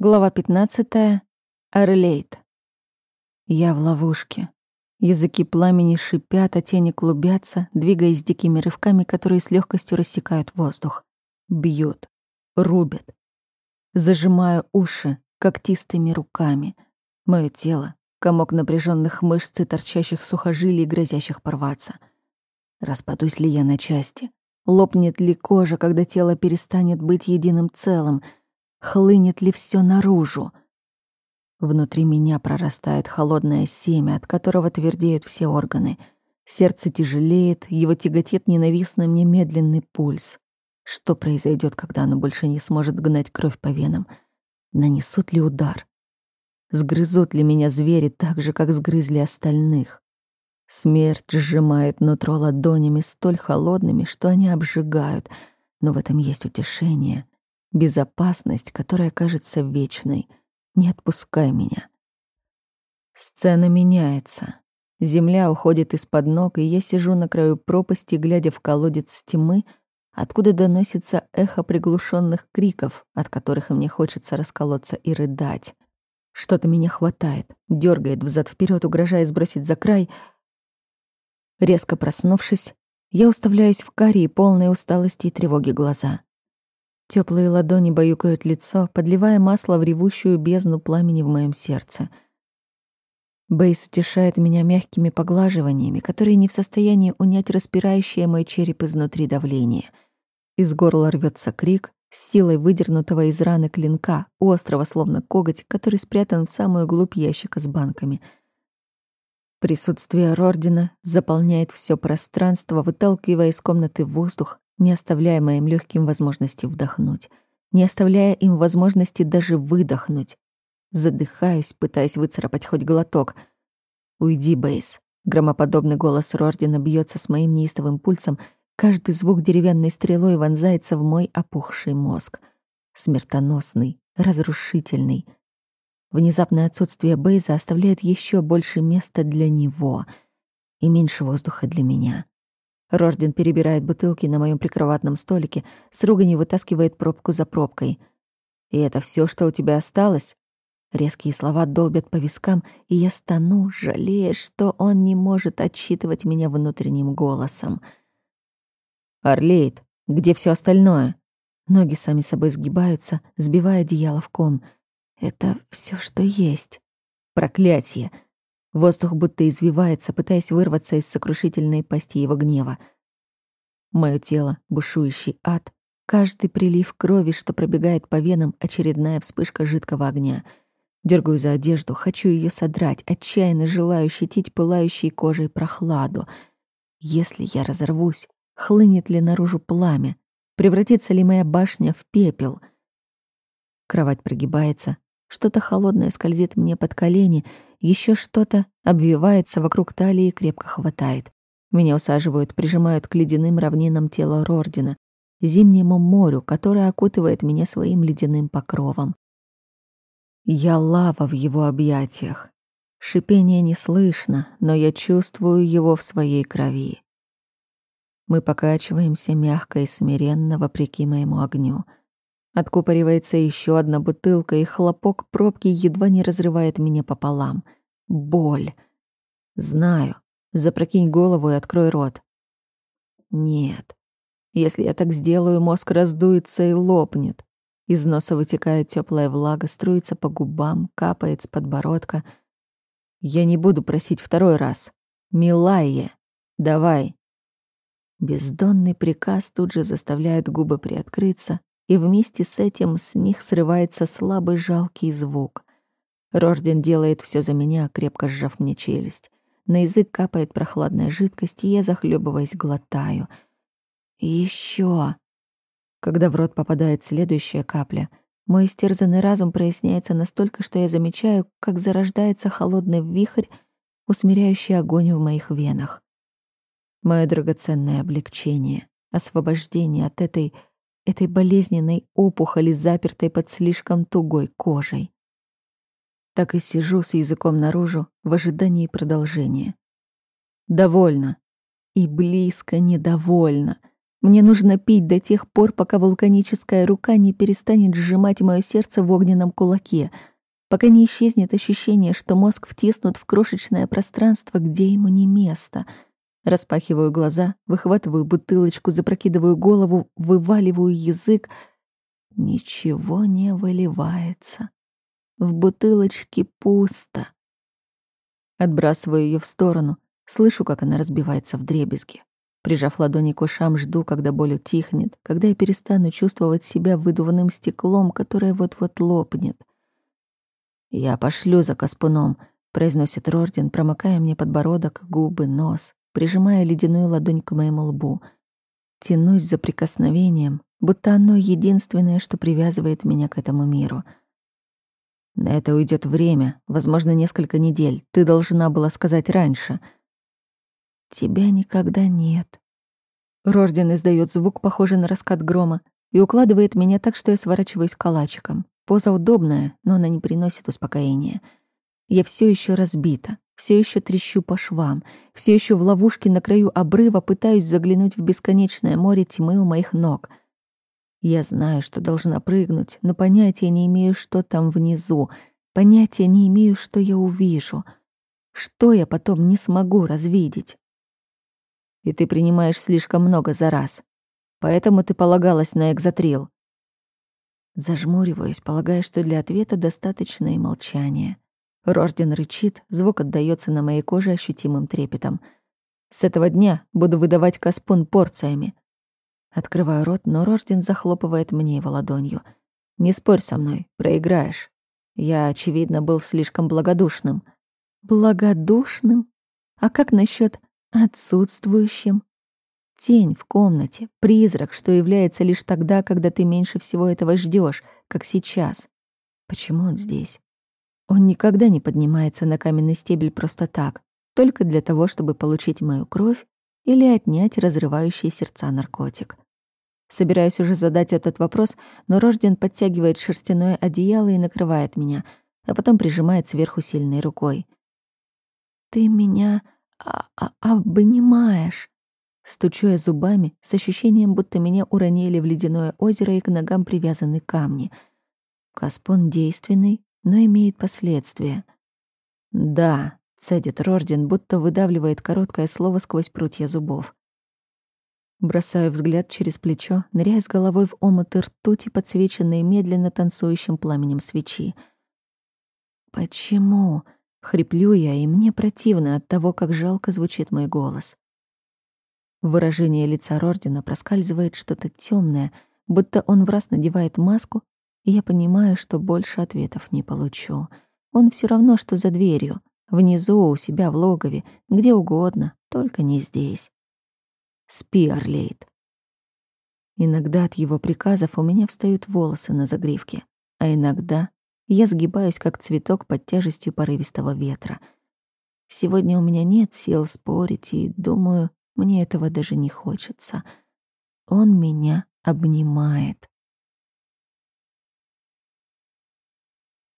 Глава 15. Орлейт. Я в ловушке. Языки пламени шипят, а тени клубятся, двигаясь дикими рывками, которые с легкостью рассекают воздух. Бьют, рубят. Зажимаю уши когтистыми руками. Мое тело — комок напряженных мышц и торчащих сухожилий, грозящих порваться. Распадусь ли я на части? Лопнет ли кожа, когда тело перестанет быть единым целым — Хлынет ли все наружу? Внутри меня прорастает холодное семя, от которого твердеют все органы. Сердце тяжелеет, его тяготит ненавистный мне медленный пульс. Что произойдет, когда оно больше не сможет гнать кровь по венам? Нанесут ли удар? Сгрызут ли меня звери так же, как сгрызли остальных? Смерть сжимает нутро ладонями столь холодными, что они обжигают, но в этом есть утешение — безопасность, которая кажется вечной. Не отпускай меня. Сцена меняется. Земля уходит из-под ног, и я сижу на краю пропасти, глядя в колодец тьмы, откуда доносится эхо приглушенных криков, от которых мне хочется расколоться и рыдать. Что-то меня хватает, дергает взад вперед, угрожая сбросить за край. Резко проснувшись, я уставляюсь в карие, полные усталости и тревоги глаза. Теплые ладони баюкают лицо, подливая масло в ревущую бездну пламени в моем сердце. Бейс утешает меня мягкими поглаживаниями, которые не в состоянии унять распирающее мой череп изнутри давление. Из горла рвется крик, с силой выдернутого из раны клинка, острого словно коготь, который спрятан в самую глубь ящика с банками. Присутствие Рордина заполняет все пространство, выталкивая из комнаты воздух, не оставляя моим легким возможности вдохнуть, не оставляя им возможности даже выдохнуть. Задыхаюсь, пытаясь выцарапать хоть глоток. «Уйди, Бейс!» Громоподобный голос Рордина бьется с моим неистовым пульсом, каждый звук деревянной стрелой вонзается в мой опухший мозг. Смертоносный, разрушительный. Внезапное отсутствие Бейза оставляет еще больше места для него и меньше воздуха для меня. Рордин перебирает бутылки на моем прикроватном столике, с руганью вытаскивает пробку за пробкой. «И это все, что у тебя осталось?» Резкие слова долбят по вискам, и я стану, жалея, что он не может отчитывать меня внутренним голосом. «Орлейд, где все остальное?» Ноги сами собой сгибаются, сбивая одеяло в ком. «Это все, что есть. Проклятие!» Воздух будто извивается, пытаясь вырваться из сокрушительной пасти его гнева. Мое тело — бушующий ад. Каждый прилив крови, что пробегает по венам, очередная вспышка жидкого огня. Дергаю за одежду, хочу ее содрать, отчаянно желаю ощутить пылающей кожей прохладу. Если я разорвусь, хлынет ли наружу пламя? Превратится ли моя башня в пепел? Кровать прогибается, что-то холодное скользит мне под колени, еще что-то обвивается вокруг талии и крепко хватает. Меня усаживают, прижимают к ледяным равнинам тела Рордина, зимнему морю, которое окутывает меня своим ледяным покровом. Я лава в его объятиях. Шипение не слышно, но я чувствую его в своей крови. Мы покачиваемся мягко и смиренно, вопреки моему огню — Откупоривается еще одна бутылка, и хлопок пробки едва не разрывает меня пополам. Боль. Знаю. Запрокинь голову и открой рот. Нет. Если я так сделаю, мозг раздуется и лопнет. Из носа вытекает теплая влага, струится по губам, капает с подбородка. Я не буду просить второй раз. Милая, давай. Бездонный приказ тут же заставляет губы приоткрыться, и вместе с этим с них срывается слабый жалкий звук. Рорден делает все за меня, крепко сжав мне челюсть. На язык капает прохладная жидкость, и я, захлебываясь, глотаю. Еще. Когда в рот попадает следующая капля, мой истерзанный разум проясняется настолько, что я замечаю, как зарождается холодный вихрь, усмиряющий огонь в моих венах. Мое драгоценное облегчение, освобождение от этой этой болезненной опухоли, запертой под слишком тугой кожей. Так и сижу с языком наружу в ожидании продолжения. Довольно. И близко недовольна. Мне нужно пить до тех пор, пока вулканическая рука не перестанет сжимать мое сердце в огненном кулаке, пока не исчезнет ощущение, что мозг втиснут в крошечное пространство, где ему не место. Распахиваю глаза, выхватываю бутылочку, запрокидываю голову, вываливаю язык. Ничего не выливается. В бутылочке пусто. Отбрасываю ее в сторону, слышу, как она разбивается в дребезги. Прижав ладони к ушам, жду, когда боль утихнет, когда я перестану чувствовать себя выдуванным стеклом, которое вот-вот лопнет. «Я пошлю за Каспуном», — произносит Рордин, промокая мне подбородок, губы, нос, прижимая ледяную ладонь к моему лбу. Тянусь за прикосновением, будто оно единственное, что привязывает меня к этому миру — на это уйдет время, возможно, несколько недель. Ты должна была сказать раньше. Тебя никогда нет. Рожден издает звук, похожий на раскат грома, и укладывает меня так, что я сворачиваюсь калачиком. Поза удобная, но она не приносит успокоения. Я все еще разбита, все еще трещу по швам, все еще в ловушке на краю обрыва пытаюсь заглянуть в бесконечное море тьмы у моих ног — я знаю, что должна прыгнуть, но понятия не имею, что там внизу. Понятия не имею, что я увижу. Что я потом не смогу развидеть. И ты принимаешь слишком много за раз. Поэтому ты полагалась на экзотрил. Зажмуриваюсь, полагая, что для ответа достаточно и молчания. Рожден рычит, звук отдаётся на моей коже ощутимым трепетом. С этого дня буду выдавать каспун порциями. Открываю рот, но Рожден захлопывает мне его ладонью. «Не спорь со мной, проиграешь. Я, очевидно, был слишком благодушным». «Благодушным? А как насчет отсутствующим?» Тень в комнате, призрак, что является лишь тогда, когда ты меньше всего этого ждешь, как сейчас. Почему он здесь? Он никогда не поднимается на каменный стебель просто так, только для того, чтобы получить мою кровь или отнять разрывающий сердца наркотик. Собираюсь уже задать этот вопрос, но Рожден подтягивает шерстяное одеяло и накрывает меня, а потом прижимает сверху сильной рукой. «Ты меня а -а обнимаешь!» Стучу зубами, с ощущением, будто меня уронили в ледяное озеро и к ногам привязаны камни. Каспон действенный, но имеет последствия. «Да», Цедит Рордин, будто выдавливает короткое слово сквозь прутья зубов. Бросаю взгляд через плечо, ныряя с головой в омуты ртути, подсвеченные медленно танцующим пламенем свечи. «Почему?» — хриплю я, и мне противно от того, как жалко звучит мой голос. В выражении лица Рордина проскальзывает что-то темное, будто он в раз надевает маску, и я понимаю, что больше ответов не получу. Он все равно, что за дверью. Внизу, у себя в логове, где угодно, только не здесь. Спи, Орлейд. Иногда от его приказов у меня встают волосы на загривке, а иногда я сгибаюсь, как цветок под тяжестью порывистого ветра. Сегодня у меня нет сил спорить, и, думаю, мне этого даже не хочется. Он меня обнимает.